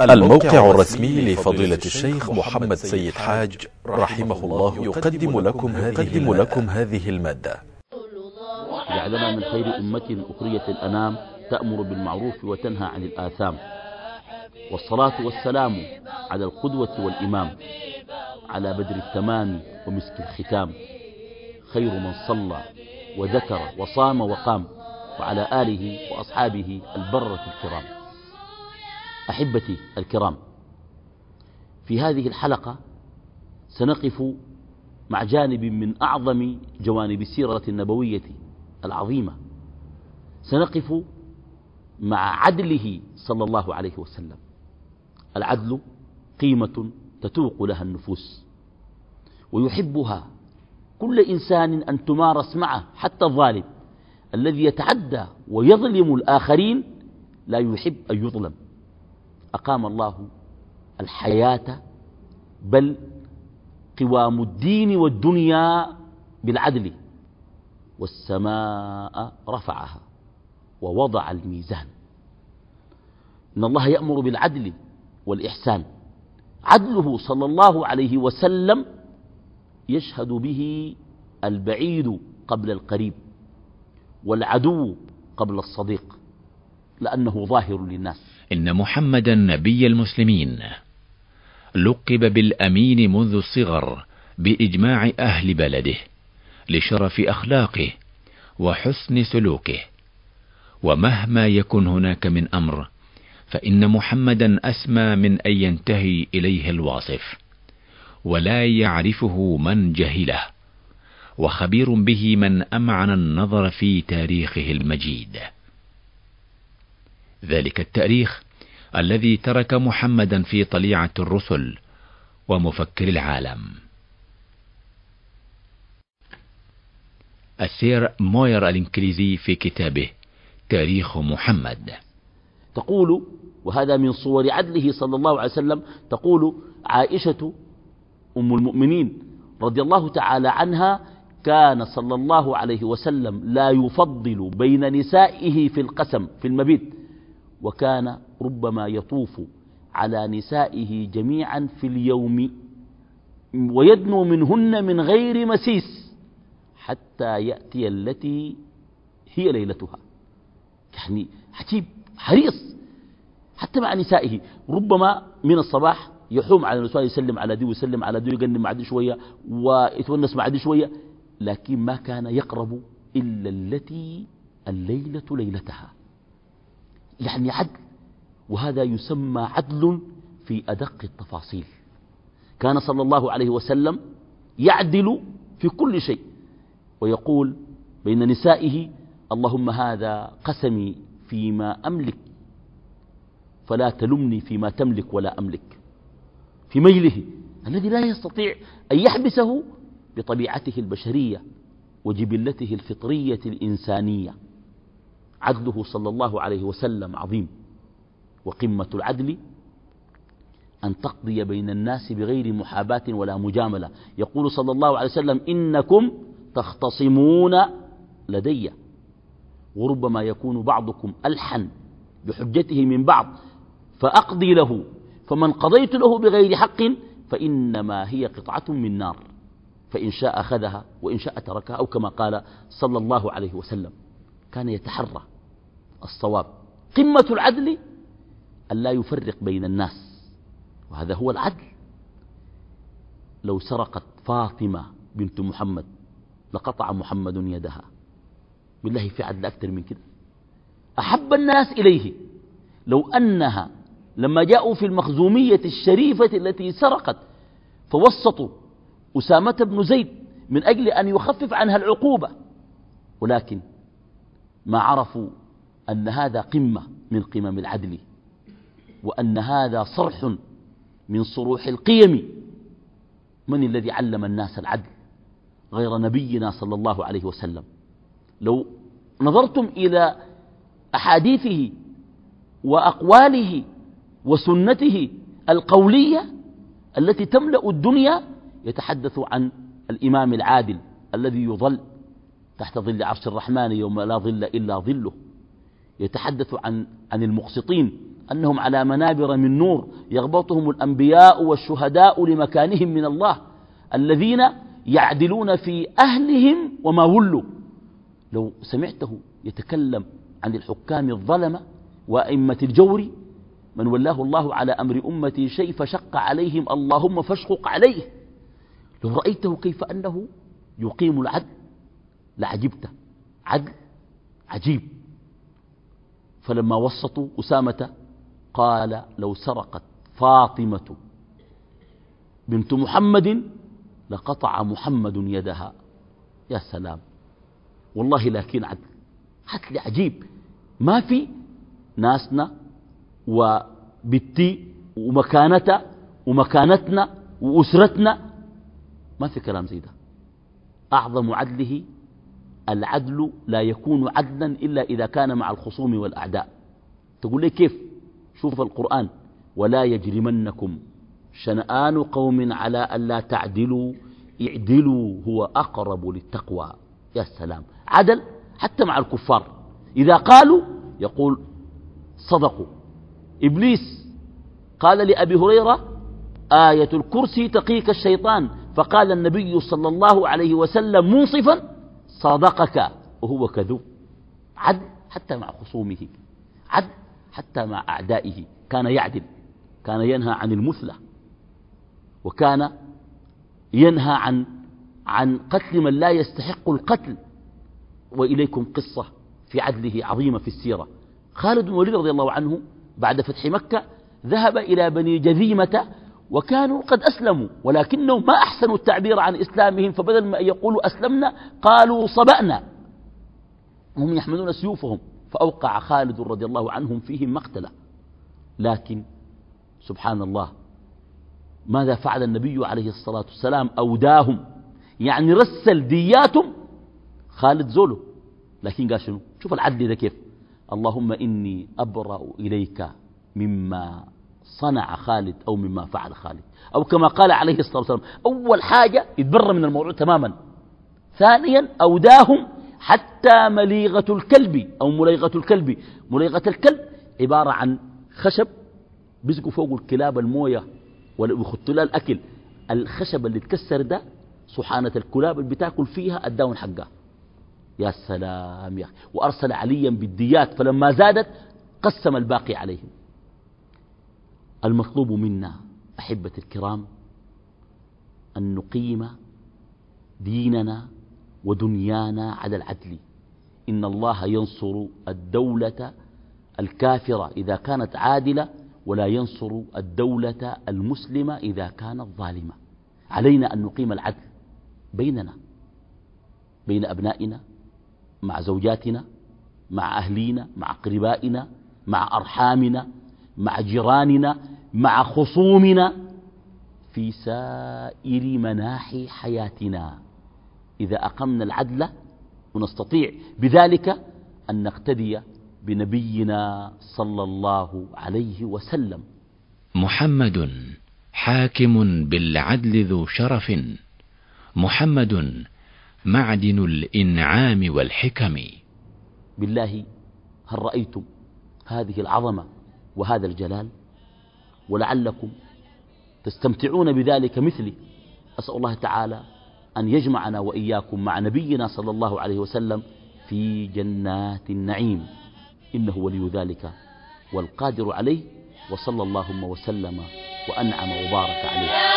الموقع الرسمي لفضيلة الشيخ محمد سيد حاج رحمه الله يقدم لكم هذه, لكم هذه ا ل م ا د ة جعلنا من خير أمة أخرية الأنام تأمر بالمعروف وتنهى عن الآثام. والصلاة والسلام على القدوة والإمام على بدر التمام ومسك الختام. خير من صلى وذكر وصام وقام وعلى آله وأصحابه البرة الكرام. أحبتي الكرام في هذه الحلقة سنقف مع جانب من أعظم جوانب السيرة النبوية العظيمة. سنقف مع عدله صلى الله عليه وسلم. العدل قيمة تتوق لها النفوس ويحبها كل إنسان أن تمارس معه حتى الظالم الذي يتعدى ويظلم الآخرين لا يحب أن يظلم. أقام الله الحياة بل قوام الدين والدنيا بالعدل والسماء رفعها ووضع الميزان. إن الله يأمر بالعدل والإحسان. عدله صلى الله عليه وسلم يشهد به البعيد قبل القريب والعدو قبل الصديق لأنه ظاهر للناس. إن محمدا نبي المسلمين. لقب بالأمين منذ الصغر بإجماع أهل بلده لشرف أخلاقه وحسن سلوكه. ومهما يكن هناك من أمر فإن محمدا أسمى من أن ينتهي إليه الواصف ولا يعرفه من جهله وخبير به من أمعن النظر في تاريخه المجيد. ذلك التاريخ الذي ترك محمدا في طليعة الرسل ومفكر العالم. السير موير الإنكليزي في كتابه تاريخ محمد. تقول وهذا من صور عدله صلى الله عليه وسلم تقول عائشة أم المؤمنين رضي الله تعالى عنها كان صلى الله عليه وسلم لا يفضل بين نسائه في القسم في المبيت. وكان ربما يطوف على نسائه جميعا في اليوم ويدنو منهن من غير مسيس حتى يأتي التي هي ليلتها. يعني عجيب حريص. حتى مع نسائه. ربما من الصباح يحوم على النساء يسلم على دي ويسلم على دي ويقنم مع دي شوية ويتونس مع دي شوية لكن ما كان يقرب إلا التي الليلة ليلتها. يعني عدل وهذا يسمى عدل في أدق التفاصيل. كان صلى الله عليه وسلم يعدل في كل شيء ويقول بين نسائه اللهم هذا قسمي فيما أملك فلا تلمني فيما تملك ولا أملك. في ميله الذي لا يستطيع أن يحبسه بطبيعته البشرية وجبلته الفطرية الإنسانية. عدله صلى الله عليه وسلم عظيم. وقمة العدل أن تقضي بين الناس بغير محاباة ولا مجاملة. يقول صلى الله عليه وسلم إنكم تختصمون لدي. وربما يكون بعضكم ألحن بحجته من بعض فأقضي له. فمن قضيت له بغير حق فإنما هي قطعة من نار. فإن شاء أخذها وإن شاء تركها أو كما قال صلى الله عليه وسلم. كان يتحرى. الصواب. قمة العدل أن لا يفرق بين الناس وهذا هو العدل. لو سرقت فاطمة بنت محمد لقطع محمد يدها. بالله في عدل أكثر من كده. أحب الناس إليه. لو أنها لما جاءوا في المخزومية الشريفة التي سرقت فوسطوا أسامة بن زيد من أجل أن يخفف عنها العقوبة. ولكن ما عرفوا أن هذا قمة من قمم العدل وأن هذا صرح من صروح القيم. من الذي علم الناس العدل غير نبينا صلى الله عليه وسلم؟ لو نظرتم إلى أحاديثه وأقواله وسنته القولية التي تملأ الدنيا يتحدث عن الإمام العادل الذي يظل تحت ظل عرش الرحمن يوم لا ظل إلا ظله. يتحدث عن عن المقسطين أنهم على منابر من نور يغبطهم الأنبياء والشهداء لمكانهم من الله الذين يعدلون في أهلهم وما ولوا. لو سمعته يتكلم عن الحكام الظلمة وأئمة الجور من ولاه الله على أمر أمتي شيء فشق عليهم اللهم فاشقق عليه. لو رأيته كيف أنه يقيم العدل لعجبت عدل عجيب. فلما وسطوا أسامة قال لو سرقت فاطمة بنت محمد لقطع محمد يدها. يا سلام. والله لكن عدل عدل عجيب. ما في ناسنا وبتي ومكانتا ومكانتنا وأسرتنا. ما في كلام زي ده. أعظم عدله العدل لا يكون عدلا إلا إذا كان مع الخصوم والأعداء. تقول لي كيف؟ شوف القرآن. ولا يجرمنكم. شنآن قوم على ألا تعدلوا. اعدلوا هو أقرب للتقوى. يا سلام. عدل حتى مع الكفار. إذا قالوا يقول صدقوا. إبليس قال لأبي هريرة آية الكرسي تقيك الشيطان. فقال النبي صلى الله عليه وسلم منصفا صادقك وهو كذوب عدل حتى مع خصومه. عدل حتى مع أعدائه. كان يعدل كان ينهى عن المثلى وكان ينهى عن عن قتل من لا يستحق القتل. وإليكم قصة في عدله عظيمة في السيرة. خالد بن وليد رضي الله عنه بعد فتح مكة ذهب إلى بني جذيمة وكانوا قد أسلموا ولكنهم ما أحسنوا التعبير عن إسلامهم فبدل ما يقولوا أسلمنا قالوا صبأنا. هم يحملون سيوفهم. فأوقع خالد رضي الله عنهم فيهم مقتلة. لكن سبحان الله ماذا فعل النبي عليه الصلاة والسلام؟ أوداهم. يعني رسل دياتهم. خالد زوله. لكن قال شنو؟ شوف العدل ده كيف. اللهم إني أبرأ إليك مما صنع خالد أو مما فعل خالد. أو كما قال عليه الصلاة والسلام أول حاجة يتبرى من الموضوع تماما. ثانيا أوداهم حتى مليغة الكلب أو مليغة الكلب. مليغة الكلب عبارة عن خشب بيزقوا فوق الكلاب الموية ويخطوا لها الأكل. الخشب اللي تكسر ده صحانة الكلاب اللي بتاكل فيها الداون حقها. يا سلام يا أخي. وأرسل عليا بالديات فلما زادت قسم الباقي عليهم. المطلوب منا أحبة الكرام أن نقيم ديننا ودنيانا على العدل. إن الله ينصر الدولة الكافرة إذا كانت عادلة ولا ينصر الدولة المسلمة إذا كانت ظالمة. علينا أن نقيم العدل بيننا بين أبنائنا مع زوجاتنا مع أهلينا مع أقربائنا مع أرحامنا مع جيراننا مع خصومنا في سائر مناحي حياتنا. إذا أقمنا العدل ونستطيع بذلك أن نقتدي بنبينا صلى الله عليه وسلم. محمد حاكم بالعدل ذو شرف. محمد معدن الإنعام والحكم. بالله هل رأيتم هذه العظمة وهذا الجلال؟ ولعلكم تستمتعون بذلك مثلي. أسأل الله تعالى أن يجمعنا وإياكم مع نبينا صلى الله عليه وسلم في جنات النعيم. إنه ولي ذلك والقادر عليه وصلى اللهم وسلم وأنعم وبارك عليه.